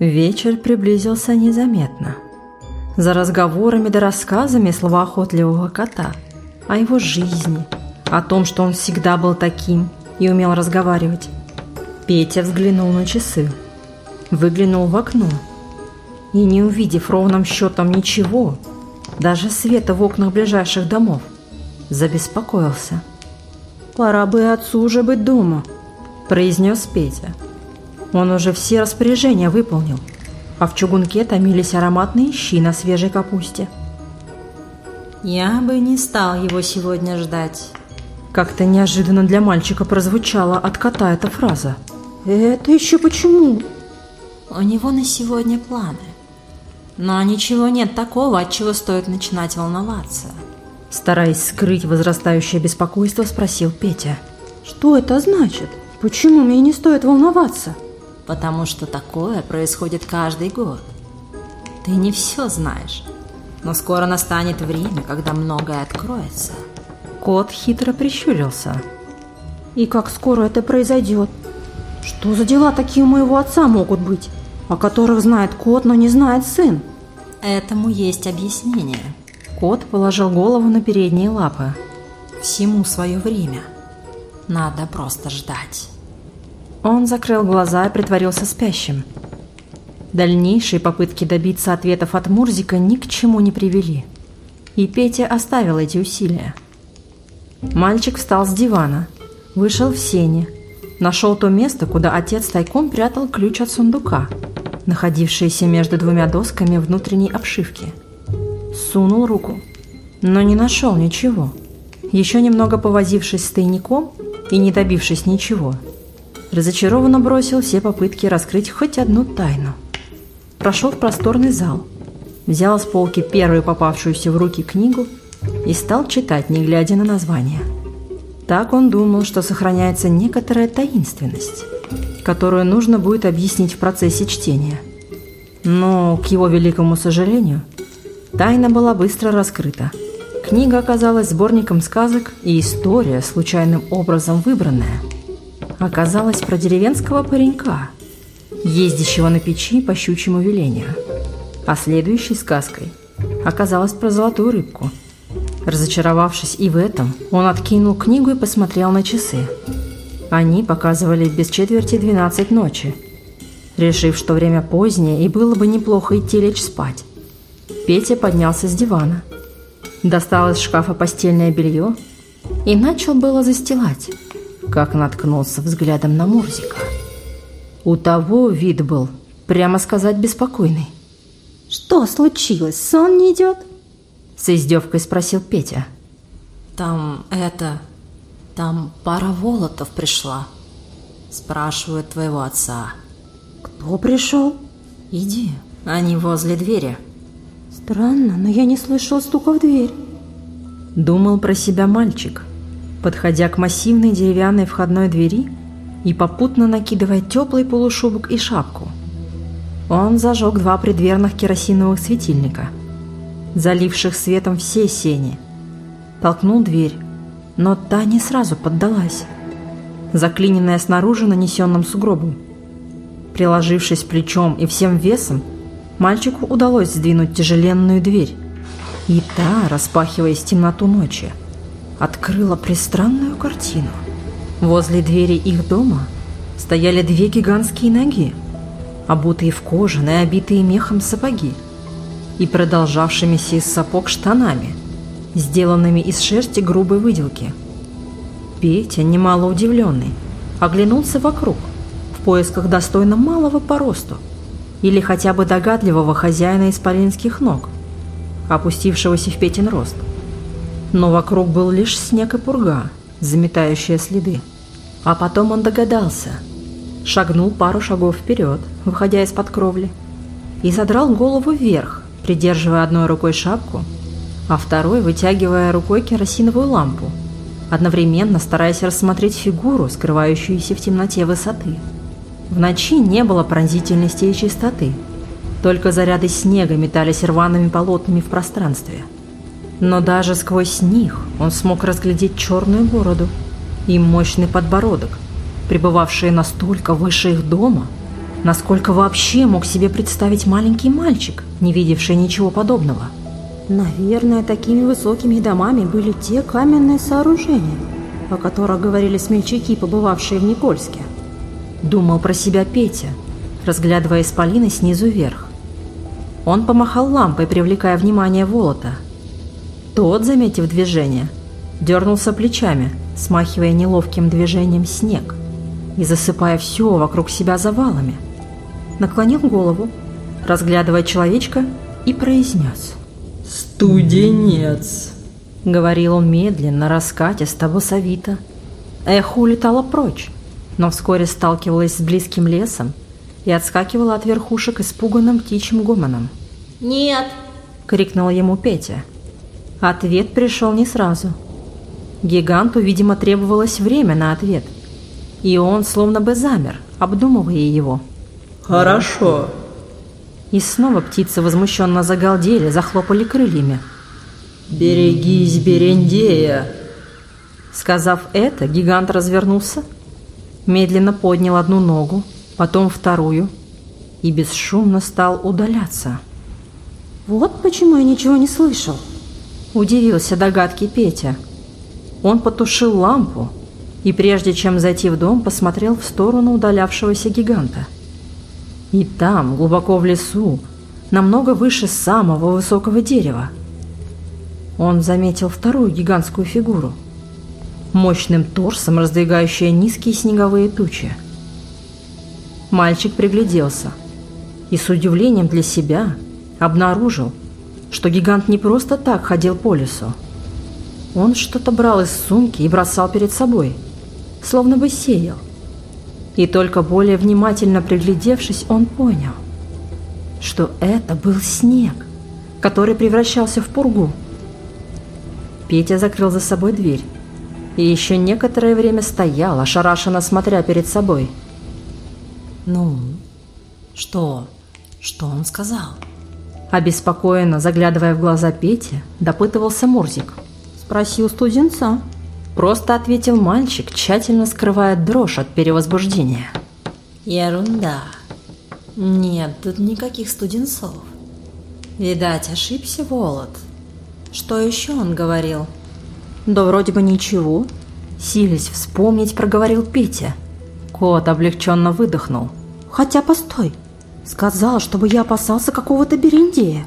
Вечер приблизился незаметно. За разговорами да рассказами словоохотливого кота о его жизни, о том, что он всегда был таким и умел разговаривать. Петя взглянул на часы, выглянул в окно и, не увидев ровным счетом ничего, даже света в окнах ближайших домов, забеспокоился. «Пора бы отцу уже быть дома», – произнес Петя. Он уже все распоряжения выполнил, а в чугунке томились ароматные щи на свежей капусте. «Я бы не стал его сегодня ждать». Как-то неожиданно для мальчика прозвучала от кота эта фраза. «Это еще почему?» «У него на сегодня планы. Но ничего нет такого, от чего стоит начинать волноваться». Стараясь скрыть возрастающее беспокойство, спросил Петя. «Что это значит? Почему мне не стоит волноваться?» «Потому что такое происходит каждый год. Ты не все знаешь, но скоро настанет время, когда многое откроется». Кот хитро прищурился. «И как скоро это произойдет? Что за дела такие у моего отца могут быть, о которых знает кот, но не знает сын?» Этому есть объяснение. Кот положил голову на передние лапы. Всему свое время. Надо просто ждать. Он закрыл глаза и притворился спящим. Дальнейшие попытки добиться ответов от Мурзика ни к чему не привели. И Петя оставил эти усилия. Мальчик встал с дивана, вышел в сене, нашел то место, куда отец тайком прятал ключ от сундука, находившийся между двумя досками внутренней обшивки – Сунул руку, но не нашел ничего. Еще немного повозившись с тайником и не добившись ничего, разочарованно бросил все попытки раскрыть хоть одну тайну. Прошел в просторный зал, взял с полки первую попавшуюся в руки книгу и стал читать, не глядя на название. Так он думал, что сохраняется некоторая таинственность, которую нужно будет объяснить в процессе чтения. Но, к его великому сожалению, Тайна была быстро раскрыта. Книга оказалась сборником сказок, и история, случайным образом выбранная, оказалась про деревенского паренька, ездящего на печи по щучьему велению. А следующей сказкой оказалась про золотую рыбку. Разочаровавшись и в этом, он откинул книгу и посмотрел на часы. Они показывали без четверти 12 ночи. Решив, что время позднее и было бы неплохо идти лечь спать, Петя поднялся с дивана, достал из шкафа постельное белье и начал было застилать, как наткнулся взглядом на Мурзика. У того вид был, прямо сказать, беспокойный. «Что случилось? Сон не идет?» С издевкой спросил Петя. «Там это... Там пара волотов пришла. Спрашивают твоего отца». «Кто пришел?» «Иди, они возле двери». Странно, но я не слышал стука в дверь. Думал про себя мальчик, подходя к массивной деревянной входной двери и попутно накидывая теплый полушубок и шапку. Он зажег два предверных керосиновых светильника, заливших светом все сени. Толкнул дверь, но та не сразу поддалась, заклиненная снаружи нанесенным сугробом. Приложившись плечом и всем весом, мальчику удалось сдвинуть тяжеленную дверь. И та, распахиваясь темноту ночи, открыла пристранную картину. Возле двери их дома стояли две гигантские ноги, обутые в кожаные, обитые мехом сапоги и продолжавшимися из сапог штанами, сделанными из шерсти грубой выделки. Петя, немало удивленный, оглянулся вокруг в поисках достойно малого по росту или хотя бы догадливого хозяина исполинских ног, опустившегося в Петин рост. Но вокруг был лишь снег и пурга, заметающая следы. А потом он догадался. Шагнул пару шагов вперед, выходя из-под кровли, и задрал голову вверх, придерживая одной рукой шапку, а второй вытягивая рукой керосиновую лампу, одновременно стараясь рассмотреть фигуру, скрывающуюся в темноте высоты. В ночи не было пронзительности и чистоты. Только заряды снега метались рваными полотнами в пространстве. Но даже сквозь них он смог разглядеть черную бороду и мощный подбородок, пребывавшие настолько выше их дома, Насколько вообще мог себе представить маленький мальчик, не видевший ничего подобного? Наверное, такими высокими домами были те каменные сооружения, о которых говорили смельчаки, побывавшие в Никольске. Думал про себя Петя, разглядывая исполины снизу вверх. Он помахал лампой, привлекая внимание Волота. Тот, заметив движение, дернулся плечами, смахивая неловким движением снег и засыпая все вокруг себя завалами. Наклонил голову, разглядывая человечка, и произнес – «Студенец», — говорил он медленно, раскатисто, басовито. Эхо улетало прочь, но вскоре сталкивалось с близким лесом и отскакивало от верхушек испуганным птичьим гомоном. «Нет!» — крикнула ему Петя. Ответ пришел не сразу. Гиганту, видимо, требовалось время на ответ, и он словно бы замер, обдумывая его. «Хорошо», и снова птицы возмущенно загалдели, захлопали крыльями. «Берегись, Берендея!» Сказав это, гигант развернулся, медленно поднял одну ногу, потом вторую и бесшумно стал удаляться. «Вот почему я ничего не слышал!» Удивился догадки Петя. Он потушил лампу и, прежде чем зайти в дом, посмотрел в сторону удалявшегося гиганта – и там, глубоко в лесу, намного выше самого высокого дерева, он заметил вторую гигантскую фигуру, мощным торсом раздвигающая низкие снеговые тучи. Мальчик пригляделся и с удивлением для себя обнаружил, что гигант не просто так ходил по лесу. Он что-то брал из сумки и бросал перед собой, словно бы сеял. И только более внимательно приглядевшись, он понял, что это был снег, который превращался в пургу. Петя закрыл за собой дверь и еще некоторое время стоял, ошарашенно смотря перед собой. «Ну, что? Что он сказал?» Обеспокоенно, заглядывая в глаза Пети, допытывался Мурзик. Спросил студенца. Просто ответил мальчик, тщательно скрывая дрожь от перевозбуждения. Ерунда. Нет тут никаких студенцов. Видать, ошибся Волод. Что еще он говорил? Да вроде бы ничего. Сились вспомнить, проговорил Петя. Кот облегченно выдохнул. Хотя постой. Сказал, чтобы я опасался какого-то берендея.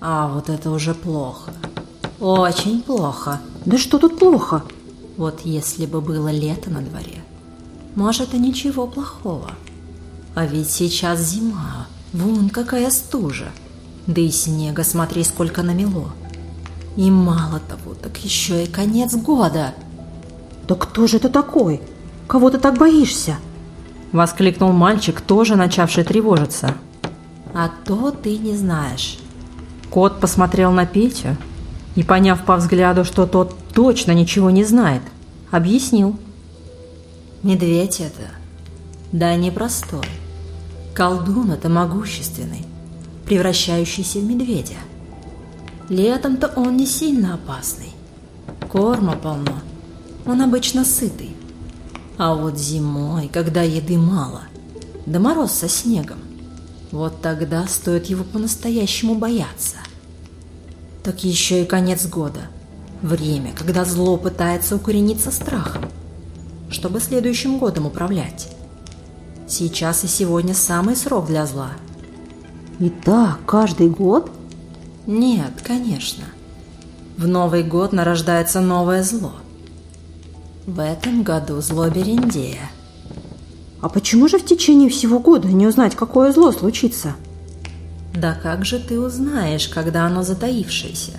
А вот это уже плохо. Очень плохо. Да что тут плохо? Вот если бы было лето на дворе, может и ничего плохого. А ведь сейчас зима, вон какая стужа. Да и снега смотри сколько намело. И мало того, так еще и конец года. Да кто же это такой? Кого ты так боишься? Воскликнул мальчик, тоже начавший тревожиться. А то ты не знаешь. Кот посмотрел на Петю и, поняв по взгляду, что тот точно ничего не знает, объяснил. Медведь это, да непростой. Колдун это могущественный, превращающийся в медведя. Летом-то он не сильно опасный. Корма полно, он обычно сытый. А вот зимой, когда еды мало, да мороз со снегом, вот тогда стоит его по-настоящему бояться. Так еще и конец года – Время, когда зло пытается укорениться страхом, чтобы следующим годом управлять. Сейчас и сегодня самый срок для зла. И так, каждый год? Нет, конечно. В Новый год нарождается новое зло. В этом году зло Берендея. А почему же в течение всего года не узнать, какое зло случится? Да как же ты узнаешь, когда оно затаившееся?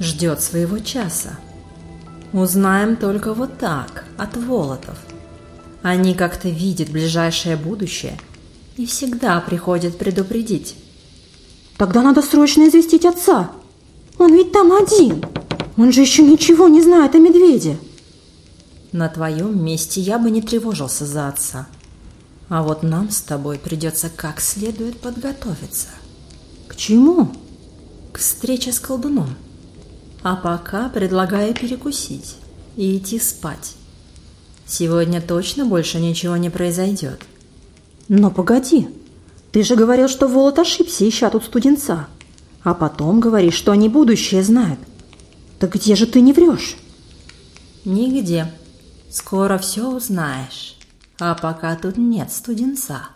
ждет своего часа. Узнаем только вот так, от Волотов. Они как-то видят ближайшее будущее и всегда приходят предупредить. Тогда надо срочно известить отца. Он ведь там один. Он же еще ничего не знает о медведе. На твоем месте я бы не тревожился за отца. А вот нам с тобой придется как следует подготовиться. К чему? К встрече с колдуном. А пока предлагаю перекусить и идти спать. Сегодня точно больше ничего не произойдет. Но погоди, ты же говорил, что Волод ошибся, ища тут студенца. А потом говоришь, что они будущее знают. Так где же ты не врешь? Нигде. Скоро все узнаешь. А пока тут нет студенца.